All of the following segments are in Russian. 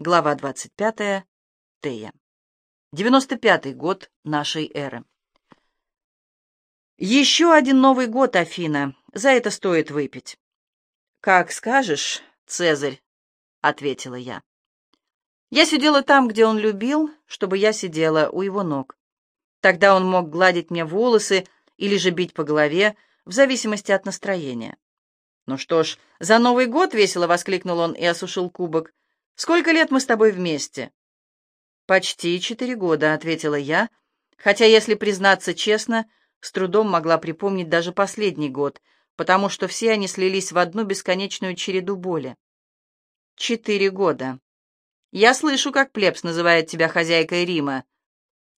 Глава 25. Тея. 95-й год нашей эры. «Еще один Новый год, Афина. За это стоит выпить». «Как скажешь, Цезарь», — ответила я. Я сидела там, где он любил, чтобы я сидела у его ног. Тогда он мог гладить мне волосы или же бить по голове, в зависимости от настроения. «Ну что ж, за Новый год!» — весело воскликнул он и осушил кубок. Сколько лет мы с тобой вместе?» «Почти четыре года», — ответила я, хотя, если признаться честно, с трудом могла припомнить даже последний год, потому что все они слились в одну бесконечную череду боли. «Четыре года. Я слышу, как плебс называет тебя хозяйкой Рима».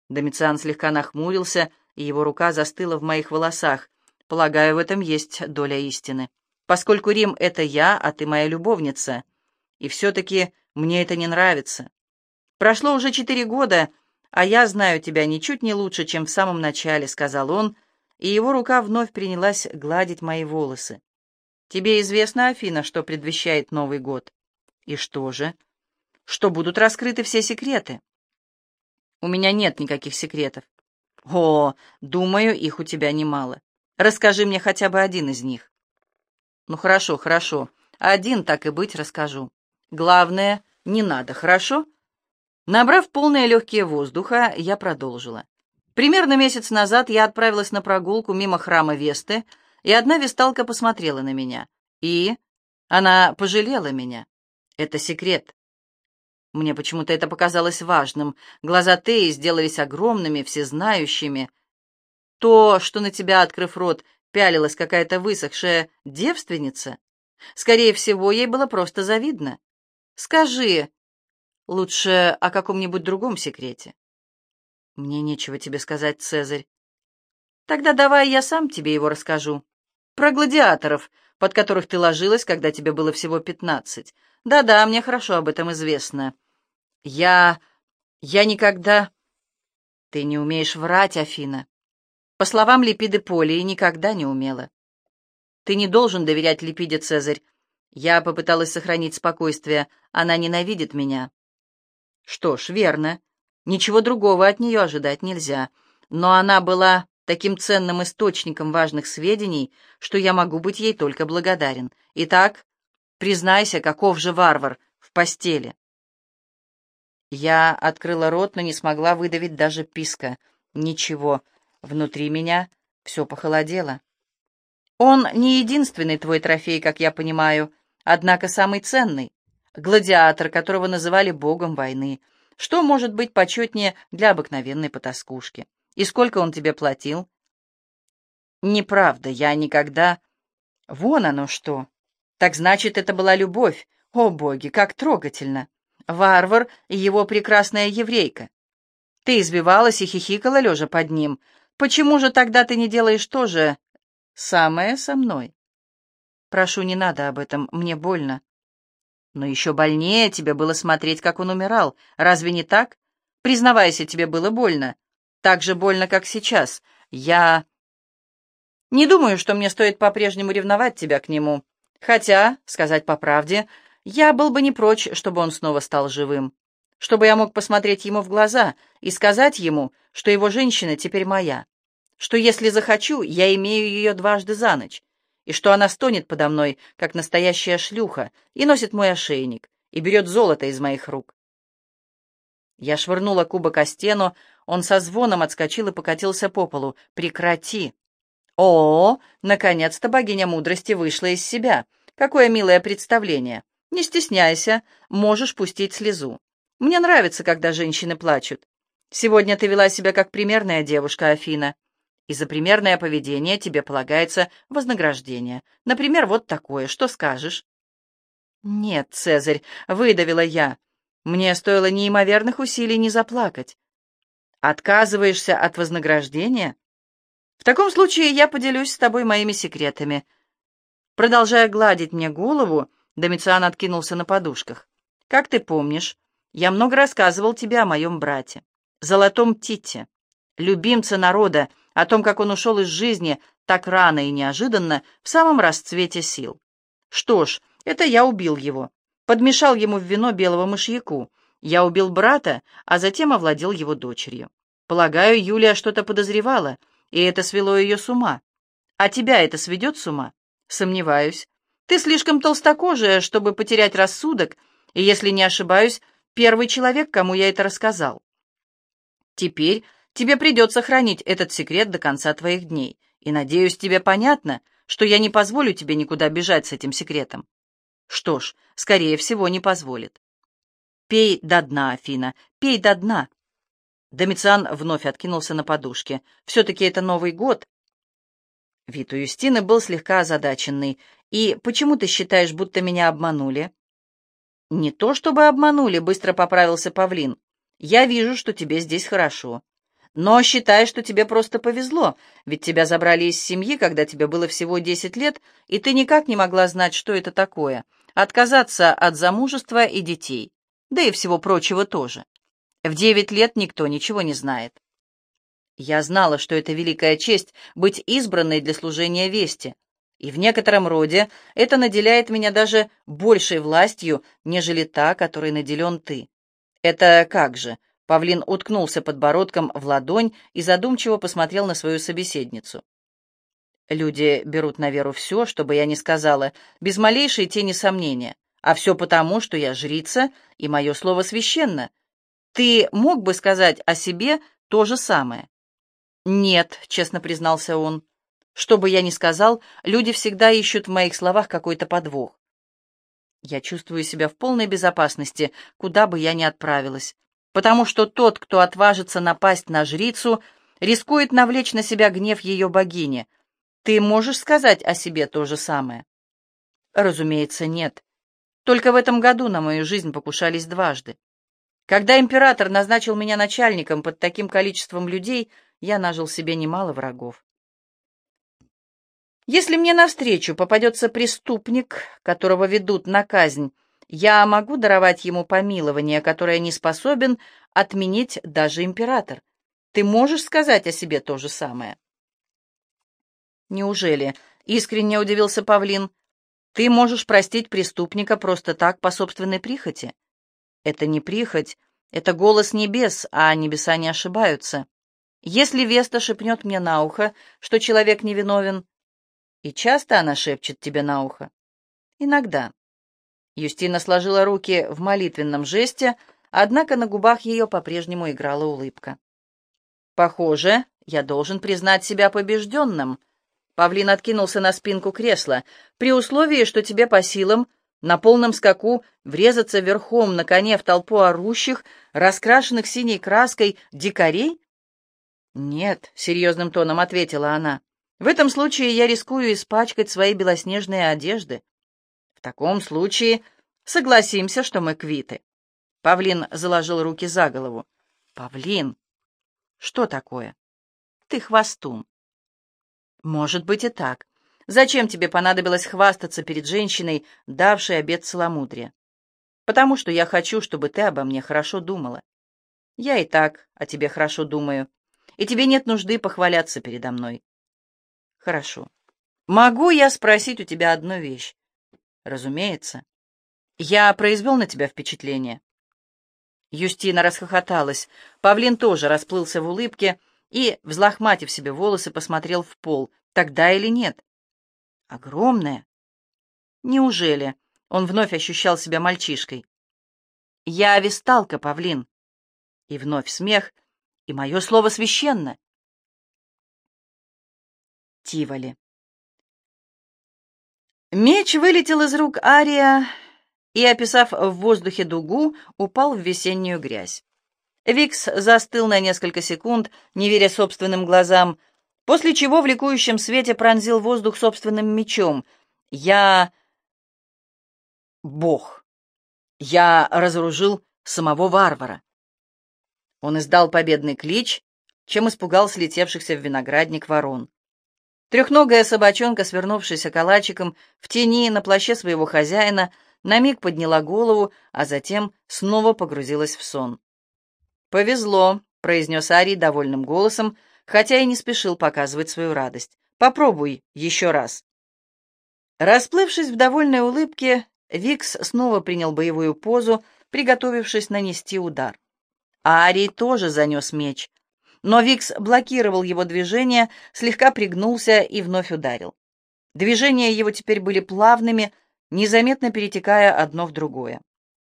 Домициан слегка нахмурился, и его рука застыла в моих волосах. Полагаю, в этом есть доля истины. Поскольку Рим — это я, а ты моя любовница. И все-таки мне это не нравится. Прошло уже четыре года, а я знаю тебя ничуть не лучше, чем в самом начале», — сказал он, и его рука вновь принялась гладить мои волосы. «Тебе известно, Афина, что предвещает Новый год?» «И что же?» «Что будут раскрыты все секреты?» «У меня нет никаких секретов». «О, думаю, их у тебя немало. Расскажи мне хотя бы один из них». «Ну хорошо, хорошо. Один, так и быть, расскажу. Главное, не надо, хорошо? Набрав полные легкие воздуха, я продолжила. Примерно месяц назад я отправилась на прогулку мимо храма Весты, и одна весталка посмотрела на меня. И она пожалела меня. Это секрет. Мне почему-то это показалось важным. Глаза Теи сделались огромными, всезнающими. То, что на тебя, открыв рот, пялилась какая-то высохшая девственница, скорее всего, ей было просто завидно. Скажи лучше о каком-нибудь другом секрете. Мне нечего тебе сказать, Цезарь. Тогда давай я сам тебе его расскажу. Про гладиаторов, под которых ты ложилась, когда тебе было всего пятнадцать. Да-да, мне хорошо об этом известно. Я... я никогда... Ты не умеешь врать, Афина. По словам Липиды Полии, никогда не умела. Ты не должен доверять Липиде, Цезарь. Я попыталась сохранить спокойствие. Она ненавидит меня. Что ж, верно. Ничего другого от нее ожидать нельзя. Но она была таким ценным источником важных сведений, что я могу быть ей только благодарен. Итак, признайся, каков же варвар в постели. Я открыла рот, но не смогла выдавить даже писка. Ничего, внутри меня все похолодело. Он не единственный твой трофей, как я понимаю однако самый ценный — гладиатор, которого называли богом войны. Что может быть почетнее для обыкновенной потаскушки? И сколько он тебе платил? Неправда, я никогда... Вон оно что. Так значит, это была любовь. О, боги, как трогательно. Варвар и его прекрасная еврейка. Ты избивалась и хихикала, лежа под ним. Почему же тогда ты не делаешь то же самое со мной? Прошу, не надо об этом, мне больно. Но еще больнее тебе было смотреть, как он умирал. Разве не так? Признавайся, тебе было больно. Так же больно, как сейчас. Я... Не думаю, что мне стоит по-прежнему ревновать тебя к нему. Хотя, сказать по правде, я был бы не прочь, чтобы он снова стал живым. Чтобы я мог посмотреть ему в глаза и сказать ему, что его женщина теперь моя. Что если захочу, я имею ее дважды за ночь и что она стонет подо мной, как настоящая шлюха, и носит мой ошейник, и берет золото из моих рук. Я швырнула кубок о стену, он со звоном отскочил и покатился по полу. «Прекрати!» «О, наконец-то богиня мудрости вышла из себя! Какое милое представление! Не стесняйся, можешь пустить слезу. Мне нравится, когда женщины плачут. Сегодня ты вела себя как примерная девушка, Афина и за примерное поведение тебе полагается вознаграждение. Например, вот такое. Что скажешь?» «Нет, Цезарь», — выдавила я. «Мне стоило неимоверных усилий не заплакать». «Отказываешься от вознаграждения?» «В таком случае я поделюсь с тобой моими секретами». Продолжая гладить мне голову, Домициан откинулся на подушках. «Как ты помнишь, я много рассказывал тебе о моем брате, Золотом Тите, любимце народа, о том, как он ушел из жизни так рано и неожиданно, в самом расцвете сил. Что ж, это я убил его. Подмешал ему в вино белого мышьяку. Я убил брата, а затем овладел его дочерью. Полагаю, Юлия что-то подозревала, и это свело ее с ума. А тебя это сведет с ума? Сомневаюсь. Ты слишком толстокожая, чтобы потерять рассудок, и, если не ошибаюсь, первый человек, кому я это рассказал. Теперь тебе придется хранить этот секрет до конца твоих дней, и, надеюсь, тебе понятно, что я не позволю тебе никуда бежать с этим секретом. Что ж, скорее всего, не позволит. Пей до дна, Афина, пей до дна. Домициан вновь откинулся на подушке. Все-таки это Новый год. Вид у Юстины был слегка озадаченный. «И почему ты считаешь, будто меня обманули?» «Не то чтобы обманули», — быстро поправился Павлин. «Я вижу, что тебе здесь хорошо. Но считай, что тебе просто повезло, ведь тебя забрали из семьи, когда тебе было всего десять лет, и ты никак не могла знать, что это такое — отказаться от замужества и детей да и всего прочего тоже. В девять лет никто ничего не знает. Я знала, что это великая честь быть избранной для служения вести, и в некотором роде это наделяет меня даже большей властью, нежели та, которой наделен ты. Это как же? Павлин уткнулся подбородком в ладонь и задумчиво посмотрел на свою собеседницу. Люди берут на веру все, что бы я ни сказала, без малейшей тени сомнения. А все потому, что я жрица, и мое слово священно. Ты мог бы сказать о себе то же самое? Нет, честно признался он. Что бы я ни сказал, люди всегда ищут в моих словах какой-то подвох. Я чувствую себя в полной безопасности, куда бы я ни отправилась, потому что тот, кто отважится напасть на жрицу, рискует навлечь на себя гнев ее богини. Ты можешь сказать о себе то же самое? Разумеется, нет. Только в этом году на мою жизнь покушались дважды. Когда император назначил меня начальником под таким количеством людей, я нажил себе немало врагов. Если мне навстречу попадется преступник, которого ведут на казнь, я могу даровать ему помилование, которое не способен отменить даже император. Ты можешь сказать о себе то же самое? Неужели? Искренне удивился Павлин. Ты можешь простить преступника просто так, по собственной прихоти. Это не прихоть, это голос небес, а небеса не ошибаются. Если Веста шепнет мне на ухо, что человек невиновен, и часто она шепчет тебе на ухо? Иногда. Юстина сложила руки в молитвенном жесте, однако на губах ее по-прежнему играла улыбка. «Похоже, я должен признать себя побежденным», Павлин откинулся на спинку кресла. «При условии, что тебе по силам на полном скаку врезаться верхом на коне в толпу орущих, раскрашенных синей краской дикарей?» «Нет», — серьезным тоном ответила она. «В этом случае я рискую испачкать свои белоснежные одежды. В таком случае согласимся, что мы квиты». Павлин заложил руки за голову. «Павлин, что такое? Ты хвостун. Может быть и так. Зачем тебе понадобилось хвастаться перед женщиной, давшей обет целомудрия? Потому что я хочу, чтобы ты обо мне хорошо думала. Я и так о тебе хорошо думаю, и тебе нет нужды похваляться передо мной. Хорошо. Могу я спросить у тебя одну вещь? Разумеется. Я произвел на тебя впечатление. Юстина расхохоталась. Павлин тоже расплылся в улыбке, и, взлохматив себе волосы, посмотрел в пол, тогда или нет. Огромная. Неужели? Он вновь ощущал себя мальчишкой. Я висталка, павлин. И вновь смех, и мое слово священно. Тиволи. Меч вылетел из рук Ария и, описав в воздухе дугу, упал в весеннюю грязь. Викс застыл на несколько секунд, не веря собственным глазам, после чего в ликующем свете пронзил воздух собственным мечом. «Я... Бог. Я разоружил самого варвара». Он издал победный клич, чем испугал слетевшихся в виноградник ворон. Трехногая собачонка, свернувшаяся калачиком в тени на плаще своего хозяина, на миг подняла голову, а затем снова погрузилась в сон. «Повезло», — произнес Арий довольным голосом, хотя и не спешил показывать свою радость. «Попробуй еще раз». Расплывшись в довольной улыбке, Викс снова принял боевую позу, приготовившись нанести удар. Арий тоже занес меч, но Викс блокировал его движение, слегка пригнулся и вновь ударил. Движения его теперь были плавными, незаметно перетекая одно в другое.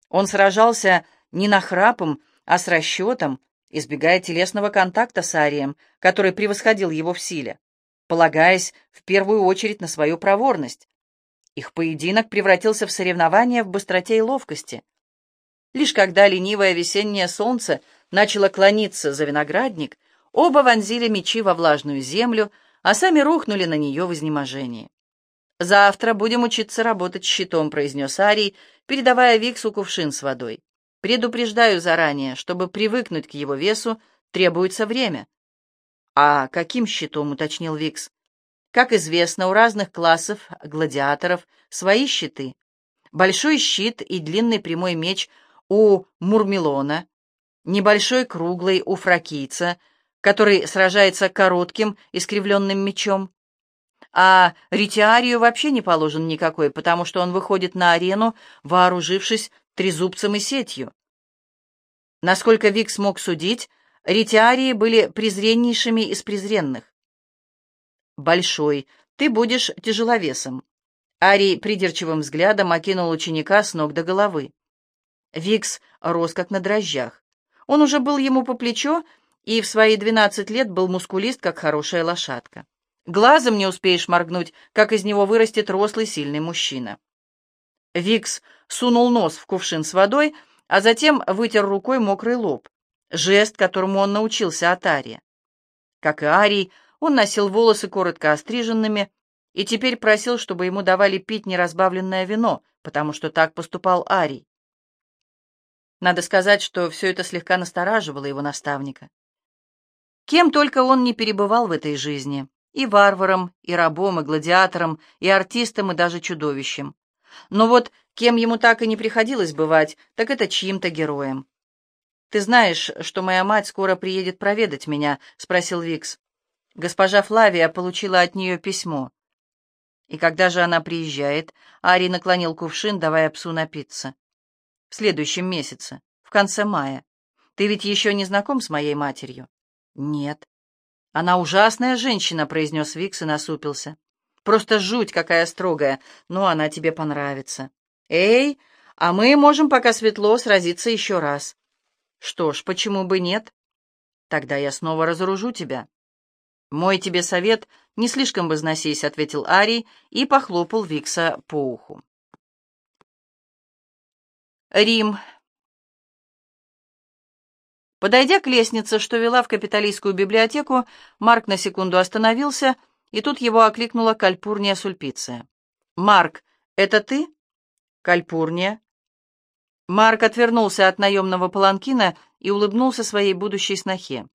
Он сражался не нахрапом, а с расчетом, избегая телесного контакта с Арием, который превосходил его в силе, полагаясь в первую очередь на свою проворность. Их поединок превратился в соревнование в быстроте и ловкости. Лишь когда ленивое весеннее солнце начало клониться за виноградник, оба вонзили мечи во влажную землю, а сами рухнули на нее в изнеможении. «Завтра будем учиться работать щитом», — произнес Арий, передавая Виксу кувшин с водой. «Предупреждаю заранее, чтобы привыкнуть к его весу, требуется время». «А каким щитом?» — уточнил Викс. «Как известно, у разных классов гладиаторов свои щиты. Большой щит и длинный прямой меч у Мурмелона, небольшой круглый у фракийца, который сражается коротким искривленным мечом, а ретиарию вообще не положен никакой, потому что он выходит на арену, вооружившись трезубцем и сетью. Насколько Вик смог судить, ретиарии были презреннейшими из презренных. «Большой, ты будешь тяжеловесом». Арий придирчивым взглядом окинул ученика с ног до головы. Викс рос как на дрожжах. Он уже был ему по плечо и в свои двенадцать лет был мускулист, как хорошая лошадка. Глазом не успеешь моргнуть, как из него вырастет рослый сильный мужчина. Викс сунул нос в кувшин с водой, а затем вытер рукой мокрый лоб, жест, которому он научился от Арии. Как и Арий, он носил волосы коротко остриженными и теперь просил, чтобы ему давали пить неразбавленное вино, потому что так поступал Арий. Надо сказать, что все это слегка настораживало его наставника. Кем только он не перебывал в этой жизни и варваром, и рабом, и гладиатором, и артистом, и даже чудовищем. Но вот кем ему так и не приходилось бывать, так это чьим-то героем. «Ты знаешь, что моя мать скоро приедет проведать меня?» — спросил Викс. Госпожа Флавия получила от нее письмо. «И когда же она приезжает?» Ари наклонил кувшин, давая псу напиться. «В следующем месяце, в конце мая. Ты ведь еще не знаком с моей матерью?» «Нет». «Она ужасная женщина», — произнес Викс и насупился. «Просто жуть какая строгая, но она тебе понравится». «Эй, а мы можем, пока светло, сразиться еще раз». «Что ж, почему бы нет?» «Тогда я снова разоружу тебя». «Мой тебе совет, не слишком возносись», — ответил Арий и похлопал Викса по уху. Рим, Подойдя к лестнице, что вела в капиталистскую библиотеку, Марк на секунду остановился, и тут его окликнула Кальпурния Сульпиция. «Марк, это ты?» «Кальпурния». Марк отвернулся от наемного паланкина и улыбнулся своей будущей снохе.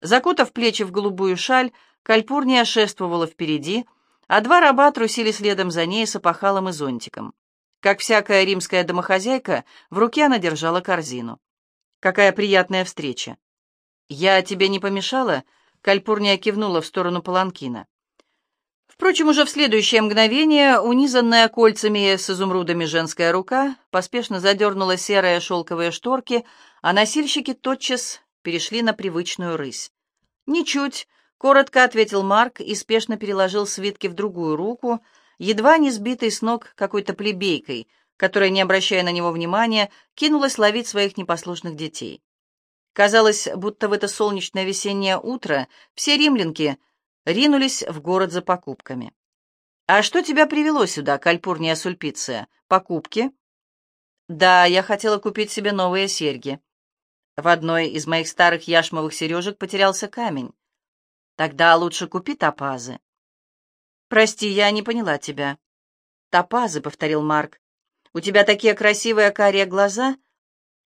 Закутав плечи в голубую шаль, Кальпурния шествовала впереди, а два раба трусили следом за ней с опахалом и зонтиком. Как всякая римская домохозяйка, в руке она держала корзину. Какая приятная встреча. Я тебе не помешала? Кальпурния кивнула в сторону Паланкина. Впрочем, уже в следующее мгновение, унизанная кольцами с изумрудами женская рука поспешно задернула серые шелковые шторки, а носильщики тотчас перешли на привычную рысь. «Ничуть», — коротко ответил Марк и спешно переложил свитки в другую руку, едва не сбитый с ног какой-то плебейкой, которая, не обращая на него внимания, кинулась ловить своих непослушных детей. Казалось, будто в это солнечное весеннее утро все римлянки ринулись в город за покупками. «А что тебя привело сюда, Кальпурния Сульпиция? Покупки?» «Да, я хотела купить себе новые серьги. В одной из моих старых яшмовых сережек потерялся камень. Тогда лучше купи топазы». «Прости, я не поняла тебя». «Топазы», — повторил Марк. У тебя такие красивые карие глаза,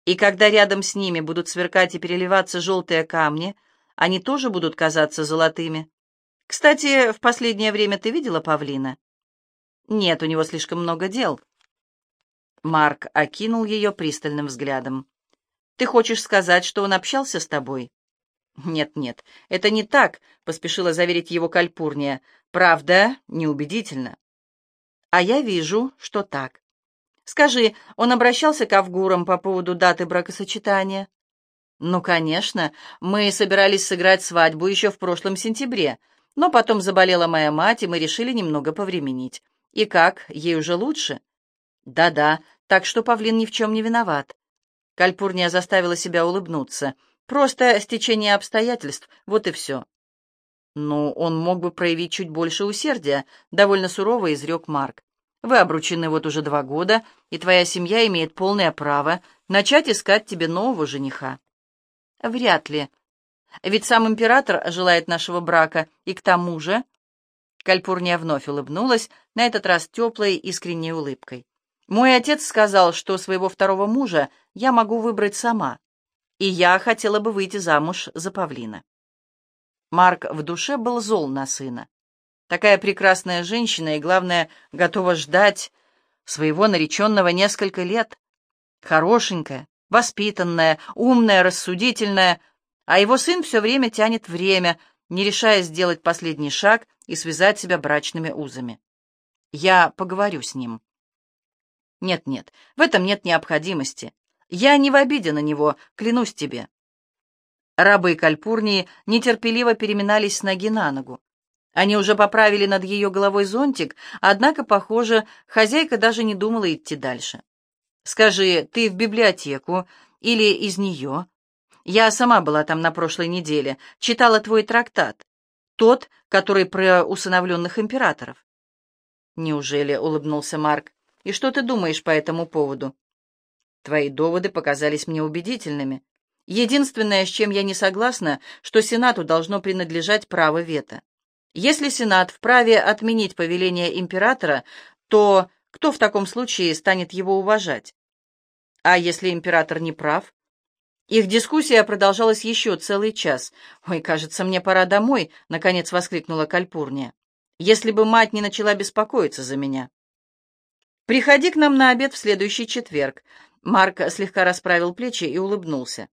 и когда рядом с ними будут сверкать и переливаться желтые камни, они тоже будут казаться золотыми. Кстати, в последнее время ты видела павлина? Нет, у него слишком много дел. Марк окинул ее пристальным взглядом. «Ты хочешь сказать, что он общался с тобой?» «Нет-нет, это не так», — поспешила заверить его Кальпурния. «Правда, неубедительно». «А я вижу, что так. Скажи, он обращался к Авгурам по поводу даты бракосочетания? Ну, конечно, мы собирались сыграть свадьбу еще в прошлом сентябре, но потом заболела моя мать, и мы решили немного повременить. И как, ей уже лучше? Да-да, так что Павлин ни в чем не виноват. Кальпурния заставила себя улыбнуться. Просто стечение обстоятельств, вот и все. Ну, он мог бы проявить чуть больше усердия, довольно сурово изрек Марк. Вы обручены вот уже два года, и твоя семья имеет полное право начать искать тебе нового жениха. Вряд ли. Ведь сам император желает нашего брака, и к тому же... Кальпурния вновь улыбнулась, на этот раз теплой, искренней улыбкой. Мой отец сказал, что своего второго мужа я могу выбрать сама, и я хотела бы выйти замуж за павлина. Марк в душе был зол на сына. Такая прекрасная женщина и, главное, готова ждать своего нареченного несколько лет. Хорошенькая, воспитанная, умная, рассудительная, а его сын все время тянет время, не решая сделать последний шаг и связать себя брачными узами. Я поговорю с ним. Нет-нет, в этом нет необходимости. Я не в обиде на него, клянусь тебе. Рабы Кальпурнии нетерпеливо переминались с ноги на ногу. Они уже поправили над ее головой зонтик, однако, похоже, хозяйка даже не думала идти дальше. «Скажи, ты в библиотеку или из нее?» «Я сама была там на прошлой неделе, читала твой трактат, тот, который про усыновленных императоров». «Неужели?» — улыбнулся Марк. «И что ты думаешь по этому поводу?» «Твои доводы показались мне убедительными. Единственное, с чем я не согласна, что Сенату должно принадлежать право вето. Если Сенат вправе отменить повеление императора, то кто в таком случае станет его уважать? А если император не прав? Их дискуссия продолжалась еще целый час. «Ой, кажется, мне пора домой», — наконец воскликнула Кальпурния. «Если бы мать не начала беспокоиться за меня». «Приходи к нам на обед в следующий четверг». Марк слегка расправил плечи и улыбнулся.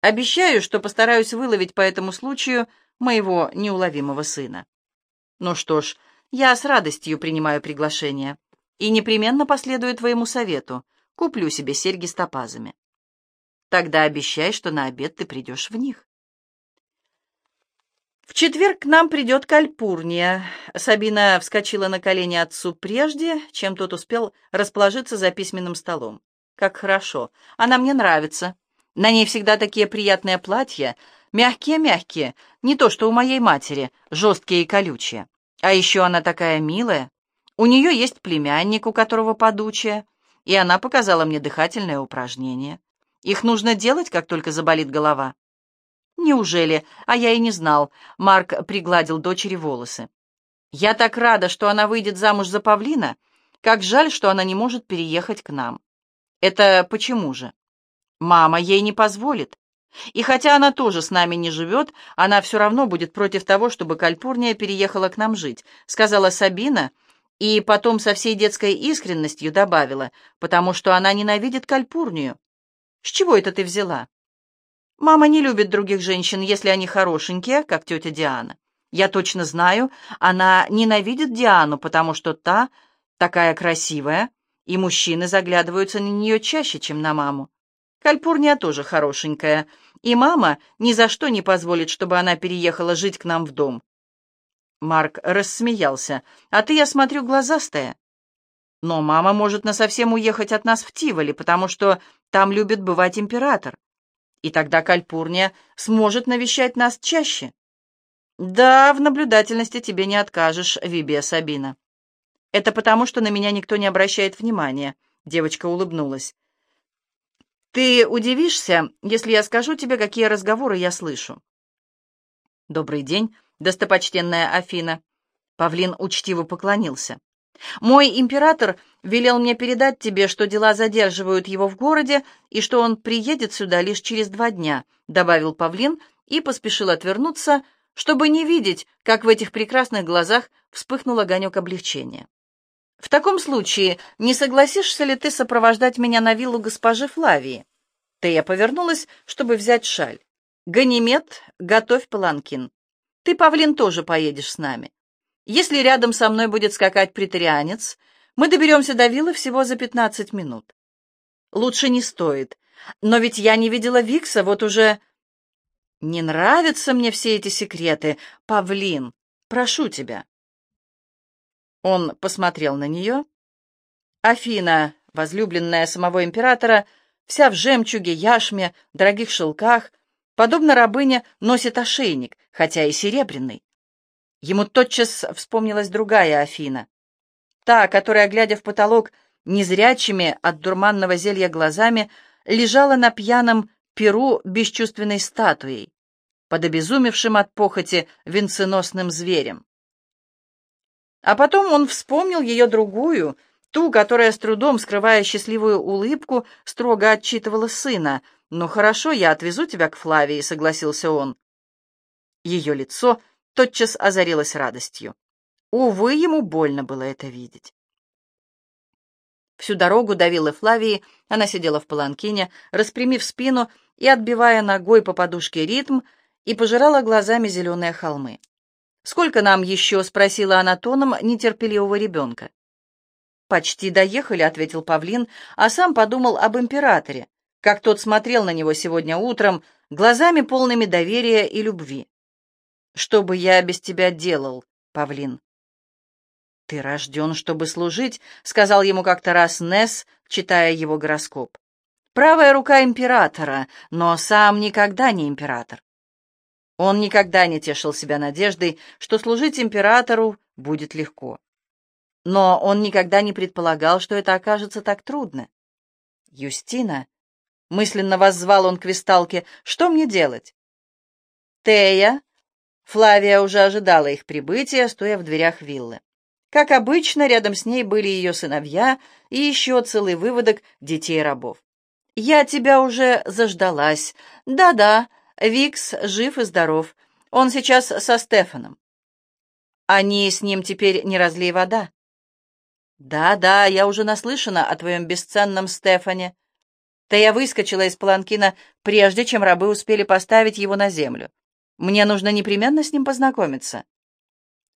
«Обещаю, что постараюсь выловить по этому случаю моего неуловимого сына». Ну что ж, я с радостью принимаю приглашение и непременно последую твоему совету. Куплю себе серьги с топазами. Тогда обещай, что на обед ты придешь в них. В четверг к нам придет Кальпурния. Сабина вскочила на колени отцу прежде, чем тот успел расположиться за письменным столом. Как хорошо. Она мне нравится. На ней всегда такие приятные платья, Мягкие-мягкие, не то что у моей матери, жесткие и колючие. А еще она такая милая. У нее есть племянник, у которого подучая, и она показала мне дыхательное упражнение. Их нужно делать, как только заболит голова. Неужели? А я и не знал. Марк пригладил дочери волосы. Я так рада, что она выйдет замуж за павлина. Как жаль, что она не может переехать к нам. Это почему же? Мама ей не позволит. И хотя она тоже с нами не живет, она все равно будет против того, чтобы Кальпурния переехала к нам жить», — сказала Сабина, и потом со всей детской искренностью добавила, потому что она ненавидит Кальпурнию. «С чего это ты взяла?» «Мама не любит других женщин, если они хорошенькие, как тетя Диана. Я точно знаю, она ненавидит Диану, потому что та такая красивая, и мужчины заглядываются на нее чаще, чем на маму. Кальпурния тоже хорошенькая, и мама ни за что не позволит, чтобы она переехала жить к нам в дом. Марк рассмеялся. «А ты, я смотрю, глазастая. Но мама может насовсем уехать от нас в Тиволи, потому что там любит бывать император. И тогда Кальпурния сможет навещать нас чаще». «Да, в наблюдательности тебе не откажешь, Вибия Сабина». «Это потому, что на меня никто не обращает внимания», — девочка улыбнулась. Ты удивишься, если я скажу тебе, какие разговоры я слышу. Добрый день, достопочтенная Афина. Павлин учтиво поклонился. Мой император велел мне передать тебе, что дела задерживают его в городе и что он приедет сюда лишь через два дня, добавил Павлин и поспешил отвернуться, чтобы не видеть, как в этих прекрасных глазах вспыхнул огонек облегчения. В таком случае, не согласишься ли ты сопровождать меня на виллу госпожи Флавии? Тея повернулась, чтобы взять шаль. Ганимед, готовь паланкин. Ты, Павлин, тоже поедешь с нами. Если рядом со мной будет скакать притарианец, Мы доберемся до виллы всего за пятнадцать минут. Лучше не стоит. Но ведь я не видела Викса вот уже... Не нравятся мне все эти секреты, павлин. Прошу тебя. Он посмотрел на нее. Афина, возлюбленная самого императора, вся в жемчуге, яшме, дорогих шелках, подобно рабыне, носит ошейник, хотя и серебряный. Ему тотчас вспомнилась другая Афина, та, которая, глядя в потолок незрячими от дурманного зелья глазами, лежала на пьяном перу бесчувственной статуей, под обезумевшим от похоти венценосным зверем. А потом он вспомнил ее другую, ту, которая с трудом, скрывая счастливую улыбку, строго отчитывала сына. «Ну хорошо, я отвезу тебя к Флавии», — согласился он. Ее лицо тотчас озарилось радостью. Увы, ему больно было это видеть. Всю дорогу до виллы Флавии она сидела в паланкине, распрямив спину и отбивая ногой по подушке ритм, и пожирала глазами зеленые холмы. «Сколько нам еще?» — спросила она тоном нетерпеливого ребенка. «Почти доехали», — ответил Павлин, а сам подумал об императоре, как тот смотрел на него сегодня утром, глазами полными доверия и любви. «Что бы я без тебя делал, Павлин?» «Ты рожден, чтобы служить», — сказал ему как-то раз Несс, читая его гороскоп. «Правая рука императора, но сам никогда не император». Он никогда не тешил себя надеждой, что служить императору будет легко. Но он никогда не предполагал, что это окажется так трудно. «Юстина», — мысленно воззвал он к висталке, — «что мне делать?» «Тея», Флавия уже ожидала их прибытия, стоя в дверях виллы. Как обычно, рядом с ней были ее сыновья и еще целый выводок детей-рабов. «Я тебя уже заждалась. Да-да, Викс жив и здоров. Он сейчас со Стефаном. Они с ним теперь не разлей вода». «Да-да, я уже наслышана о твоем бесценном Стефане». Да я выскочила из паланкина, прежде чем рабы успели поставить его на землю. Мне нужно непременно с ним познакомиться.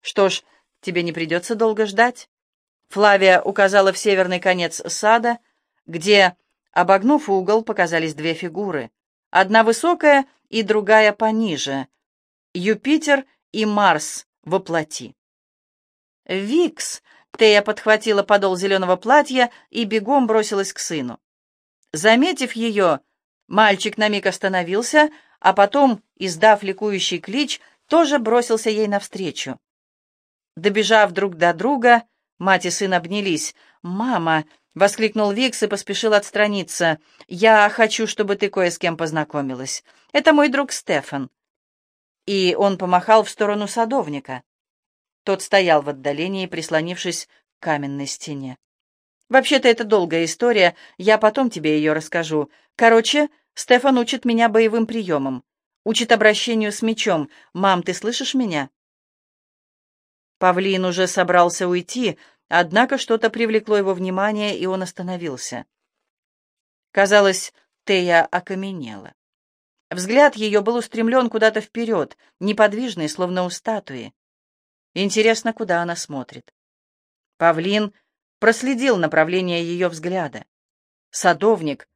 Что ж, Тебе не придется долго ждать. Флавия указала в северный конец сада, где, обогнув угол, показались две фигуры. Одна высокая и другая пониже. Юпитер и Марс воплоти. «Викс!» — Тея подхватила подол зеленого платья и бегом бросилась к сыну. Заметив ее, мальчик на миг остановился, а потом, издав ликующий клич, тоже бросился ей навстречу. Добежав друг до друга, мать и сын обнялись. «Мама!» — воскликнул Викс и поспешил отстраниться. «Я хочу, чтобы ты кое с кем познакомилась. Это мой друг Стефан». И он помахал в сторону садовника. Тот стоял в отдалении, прислонившись к каменной стене. «Вообще-то это долгая история, я потом тебе ее расскажу. Короче, Стефан учит меня боевым приемам, учит обращению с мечом. Мам, ты слышишь меня?» Павлин уже собрался уйти, однако что-то привлекло его внимание, и он остановился. Казалось, Тея окаменела. Взгляд ее был устремлен куда-то вперед, неподвижный, словно у статуи. Интересно, куда она смотрит. Павлин проследил направление ее взгляда. Садовник,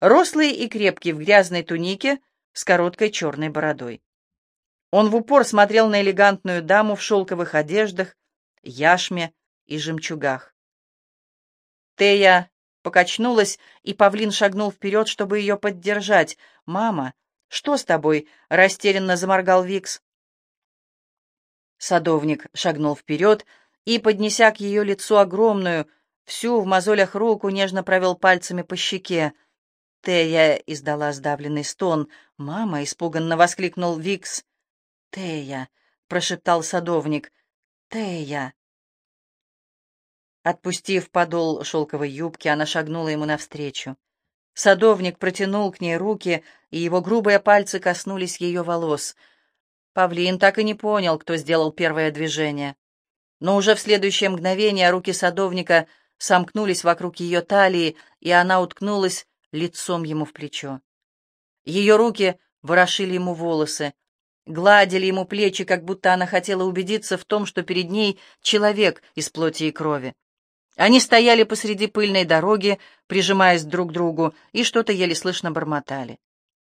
рослый и крепкий в грязной тунике с короткой черной бородой. Он в упор смотрел на элегантную даму в шелковых одеждах, яшме и жемчугах. Тея покачнулась, и павлин шагнул вперед, чтобы ее поддержать. «Мама, что с тобой?» — растерянно заморгал Викс. Садовник шагнул вперед и, поднеся к ее лицу огромную, всю в мозолях руку, нежно провел пальцами по щеке. Тея издала сдавленный стон. «Мама!» — испуганно воскликнул Викс. «Тея!» — прошептал садовник. «Тея!» Отпустив подол шелковой юбки, она шагнула ему навстречу. Садовник протянул к ней руки, и его грубые пальцы коснулись ее волос. Павлин так и не понял, кто сделал первое движение. Но уже в следующее мгновение руки садовника сомкнулись вокруг ее талии, и она уткнулась лицом ему в плечо. Ее руки ворошили ему волосы, гладили ему плечи, как будто она хотела убедиться в том, что перед ней человек из плоти и крови. Они стояли посреди пыльной дороги, прижимаясь друг к другу, и что-то еле слышно бормотали.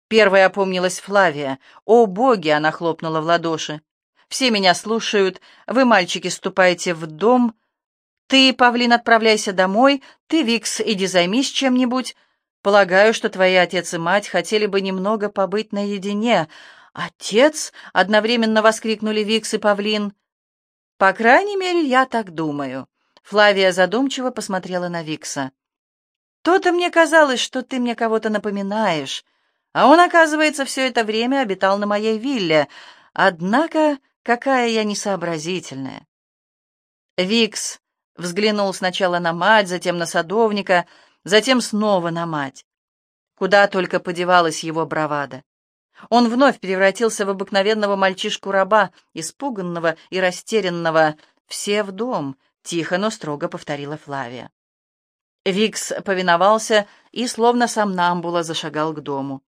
Первая опомнилась Флавия. «О, боги!» — она хлопнула в ладоши. «Все меня слушают. Вы, мальчики, ступайте в дом. Ты, Павлин, отправляйся домой. Ты, Викс, иди займись чем-нибудь. Полагаю, что твои отец и мать хотели бы немного побыть наедине». «Отец!» — одновременно воскликнули Викс и Павлин. «По крайней мере, я так думаю». Флавия задумчиво посмотрела на Викса. «То-то мне казалось, что ты мне кого-то напоминаешь, а он, оказывается, все это время обитал на моей вилле. Однако, какая я несообразительная!» Викс взглянул сначала на мать, затем на садовника, затем снова на мать. Куда только подевалась его бравада. Он вновь превратился в обыкновенного мальчишку-раба, испуганного и растерянного. «Все в дом, Тихо, но строго повторила Флавия. Викс повиновался и, словно сам Намбула, зашагал к дому.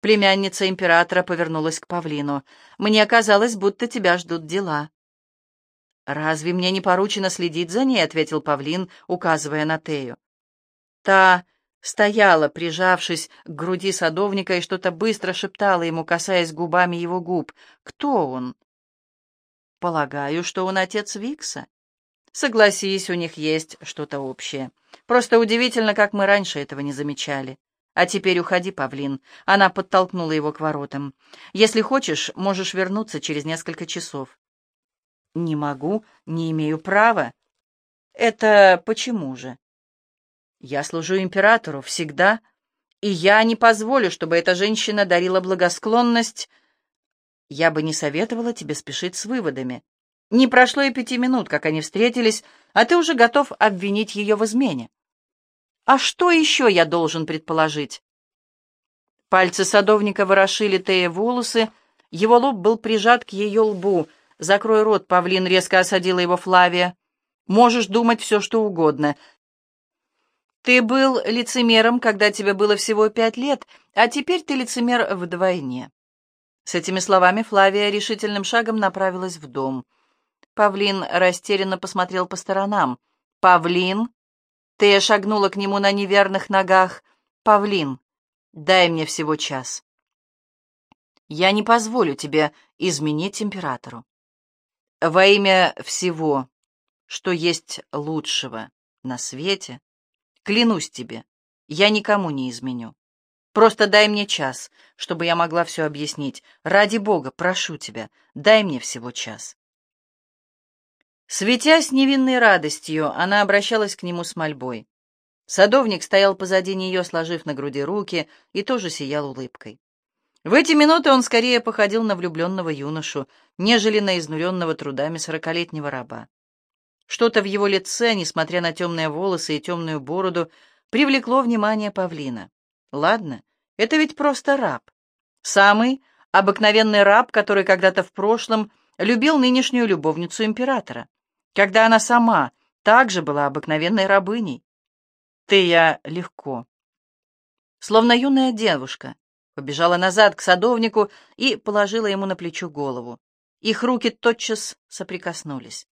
Племянница императора повернулась к павлину. «Мне казалось, будто тебя ждут дела». «Разве мне не поручено следить за ней?» — ответил павлин, указывая на Тею. Та стояла, прижавшись к груди садовника, и что-то быстро шептала ему, касаясь губами его губ. «Кто он?» «Полагаю, что он отец Викса». Согласись, у них есть что-то общее. Просто удивительно, как мы раньше этого не замечали. А теперь уходи, павлин. Она подтолкнула его к воротам. Если хочешь, можешь вернуться через несколько часов. Не могу, не имею права. Это почему же? Я служу императору всегда, и я не позволю, чтобы эта женщина дарила благосклонность. Я бы не советовала тебе спешить с выводами. Не прошло и пяти минут, как они встретились, а ты уже готов обвинить ее в измене. А что еще я должен предположить? Пальцы садовника ворошили Тея волосы, его лоб был прижат к ее лбу. «Закрой рот, павлин», — резко осадила его Флавия. «Можешь думать все, что угодно. Ты был лицемером, когда тебе было всего пять лет, а теперь ты лицемер вдвойне». С этими словами Флавия решительным шагом направилась в дом. Павлин растерянно посмотрел по сторонам. «Павлин?» Тея шагнула к нему на неверных ногах. «Павлин, дай мне всего час. Я не позволю тебе изменить императору. Во имя всего, что есть лучшего на свете, клянусь тебе, я никому не изменю. Просто дай мне час, чтобы я могла все объяснить. Ради Бога, прошу тебя, дай мне всего час». Светясь невинной радостью, она обращалась к нему с мольбой. Садовник стоял позади нее, сложив на груди руки, и тоже сиял улыбкой. В эти минуты он скорее походил на влюбленного юношу, нежели на изнуренного трудами сорокалетнего раба. Что-то в его лице, несмотря на темные волосы и темную бороду, привлекло внимание павлина. Ладно, это ведь просто раб. Самый обыкновенный раб, который когда-то в прошлом любил нынешнюю любовницу императора когда она сама также была обыкновенной рабыней. Ты я легко. Словно юная девушка, побежала назад к садовнику и положила ему на плечо голову. Их руки тотчас соприкоснулись.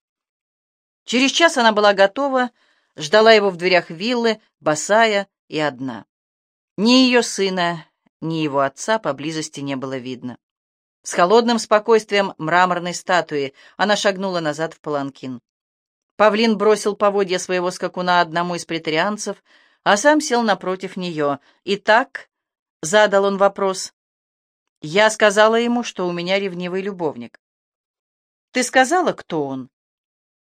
Через час она была готова, ждала его в дверях виллы, босая и одна. Ни ее сына, ни его отца поблизости не было видно. С холодным спокойствием мраморной статуи она шагнула назад в паланкин. Павлин бросил поводья своего скакуна одному из претарианцев, а сам сел напротив нее. «Итак», — задал он вопрос, — «я сказала ему, что у меня ревнивый любовник». «Ты сказала, кто он?»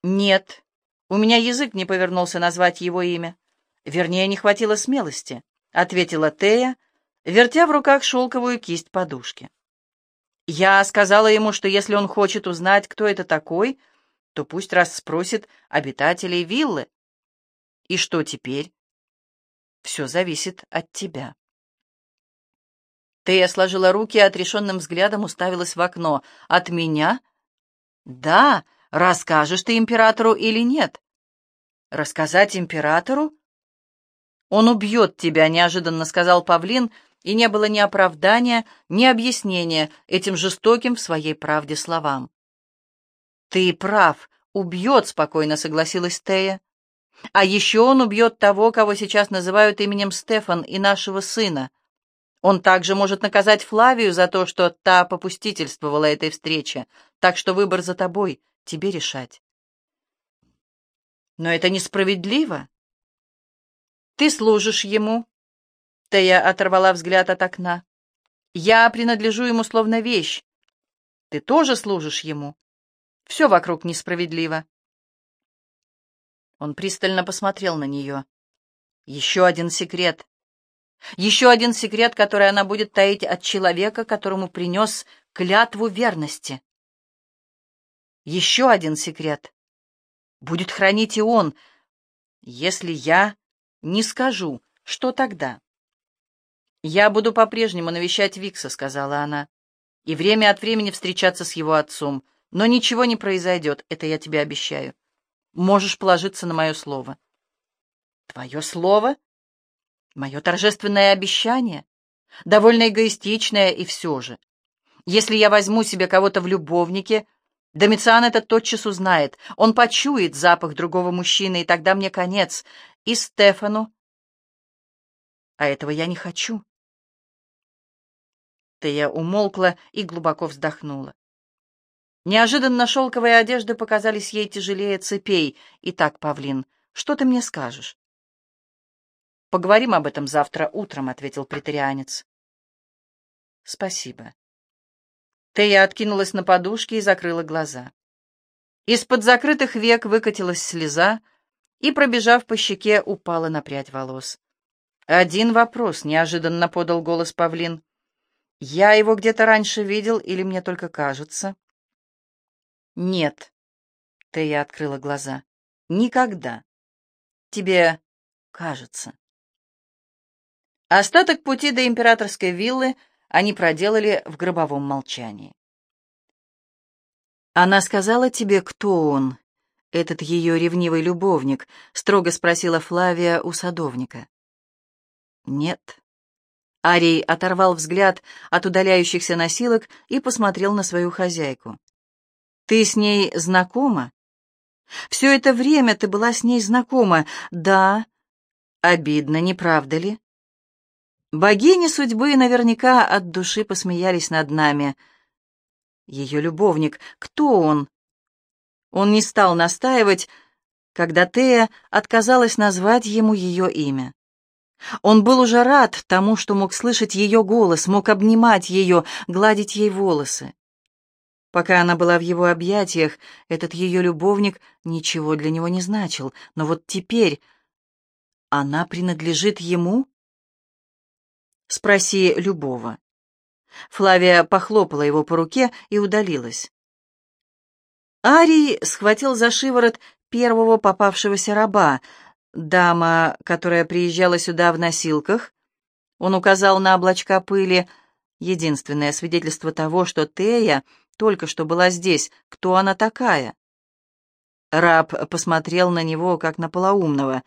«Нет, у меня язык не повернулся назвать его имя. Вернее, не хватило смелости», — ответила Тея, вертя в руках шелковую кисть подушки. «Я сказала ему, что если он хочет узнать, кто это такой, — то пусть расспросит обитателей виллы. И что теперь? Все зависит от тебя. Тея сложила руки и отрешенным взглядом уставилась в окно. «От меня?» «Да, расскажешь ты императору или нет?» «Рассказать императору?» «Он убьет тебя», — неожиданно сказал Павлин, и не было ни оправдания, ни объяснения этим жестоким в своей правде словам. «Ты прав, убьет», — спокойно согласилась Тея. А еще он убьет того, кого сейчас называют именем Стефан, и нашего сына. Он также может наказать Флавию за то, что та попустительствовала этой встрече, так что выбор за тобой, тебе решать. Но это несправедливо. Ты служишь ему. Тея оторвала взгляд от окна. Я принадлежу ему словно вещь. Ты тоже служишь ему. Все вокруг несправедливо. Он пристально посмотрел на нее. Еще один секрет. Еще один секрет, который она будет таить от человека, которому принес клятву верности. Еще один секрет. Будет хранить и он. Если я не скажу, что тогда? «Я буду по-прежнему навещать Викса», — сказала она, «и время от времени встречаться с его отцом. Но ничего не произойдет, это я тебе обещаю. Можешь положиться на мое слово». «Твое слово?» «Мое торжественное обещание? Довольно эгоистичное и все же. Если я возьму себе кого-то в любовнике, Домициан это тотчас узнает. Он почует запах другого мужчины, и тогда мне конец. И Стефану. А этого я не хочу. Тея умолкла и глубоко вздохнула. Неожиданно шелковые одежды показались ей тяжелее цепей. «Итак, Павлин, что ты мне скажешь?» «Поговорим об этом завтра утром», — ответил претарианец. «Спасибо». Тея откинулась на подушке и закрыла глаза. Из-под закрытых век выкатилась слеза и, пробежав по щеке, упала на прядь волос. «Один вопрос», — неожиданно подал голос Павлин. Я его где-то раньше видел или мне только кажется? Нет. Тея открыла глаза. Никогда. Тебе кажется. Остаток пути до императорской виллы они проделали в гробовом молчании. «Она сказала тебе, кто он, этот ее ревнивый любовник?» — строго спросила Флавия у садовника. «Нет», Арий оторвал взгляд от удаляющихся носилок и посмотрел на свою хозяйку. «Ты с ней знакома?» «Все это время ты была с ней знакома. Да. Обидно, не правда ли?» Богини судьбы наверняка от души посмеялись над нами. Ее любовник, кто он? Он не стал настаивать, когда Тея отказалась назвать ему ее имя. Он был уже рад тому, что мог слышать ее голос, мог обнимать ее, гладить ей волосы. Пока она была в его объятиях, этот ее любовник ничего для него не значил, но вот теперь она принадлежит ему? Спроси любого. Флавия похлопала его по руке и удалилась. Арий схватил за шиворот первого попавшегося раба, Дама, которая приезжала сюда в носилках, он указал на облачка пыли, единственное свидетельство того, что Тея только что была здесь. Кто она такая? Раб посмотрел на него, как на полоумного.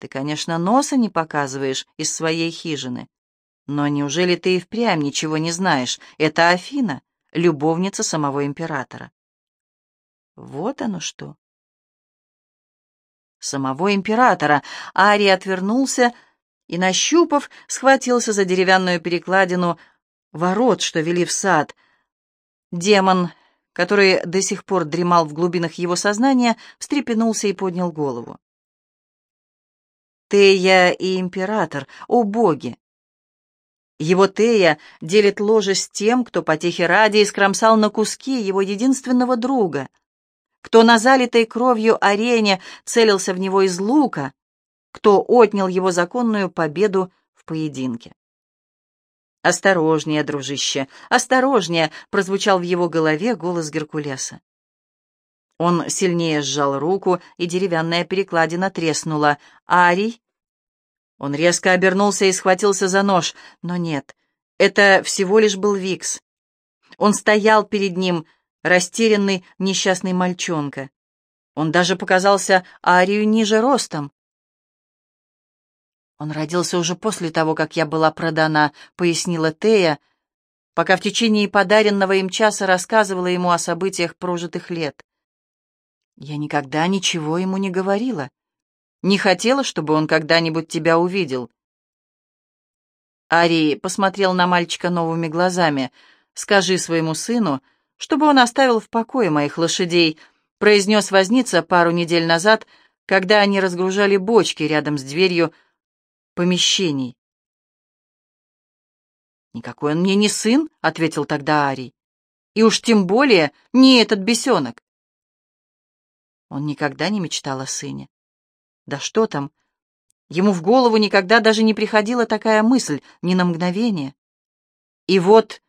«Ты, конечно, носа не показываешь из своей хижины. Но неужели ты и впрямь ничего не знаешь? Это Афина, любовница самого императора». «Вот оно что!» самого императора. Ари отвернулся и, нащупав, схватился за деревянную перекладину ворот, что вели в сад. Демон, который до сих пор дремал в глубинах его сознания, встрепенулся и поднял голову. Тея и император, о боги! Его Тея делит ложе с тем, кто потехи ради искромсал на куски его единственного друга — кто на залитой кровью арене целился в него из лука, кто отнял его законную победу в поединке. «Осторожнее, дружище, осторожнее!» — прозвучал в его голове голос Геркулеса. Он сильнее сжал руку, и деревянная перекладина треснула. «Арий?» Он резко обернулся и схватился за нож, но нет, это всего лишь был Викс. Он стоял перед ним, — растерянный несчастный мальчонка. Он даже показался Арию ниже ростом. «Он родился уже после того, как я была продана», — пояснила Тея, пока в течение подаренного им часа рассказывала ему о событиях прожитых лет. Я никогда ничего ему не говорила. Не хотела, чтобы он когда-нибудь тебя увидел. Ари посмотрел на мальчика новыми глазами. «Скажи своему сыну, чтобы он оставил в покое моих лошадей», произнес возница пару недель назад, когда они разгружали бочки рядом с дверью помещений. «Никакой он мне не сын», — ответил тогда Арий. «И уж тем более не этот бесенок». Он никогда не мечтал о сыне. Да что там? Ему в голову никогда даже не приходила такая мысль, ни на мгновение. И вот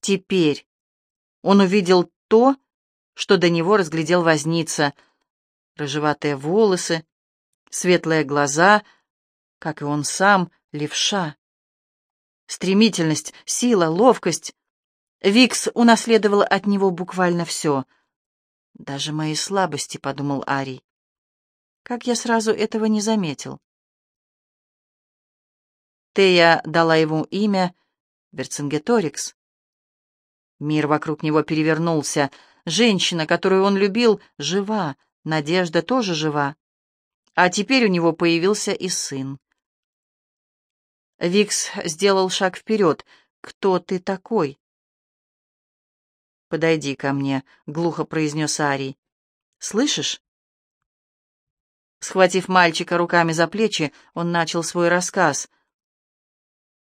теперь он увидел то, что до него разглядел возница. Рыжеватые волосы, светлые глаза, как и он сам, левша. Стремительность, сила, ловкость. Викс унаследовал от него буквально все. «Даже мои слабости», — подумал Арий. «Как я сразу этого не заметил?» Тея дала ему имя Верцингеторикс. Мир вокруг него перевернулся. Женщина, которую он любил, жива, Надежда тоже жива. А теперь у него появился и сын. Викс сделал шаг вперед. «Кто ты такой?» «Подойди ко мне», — глухо произнес Арий. «Слышишь?» Схватив мальчика руками за плечи, он начал свой рассказ.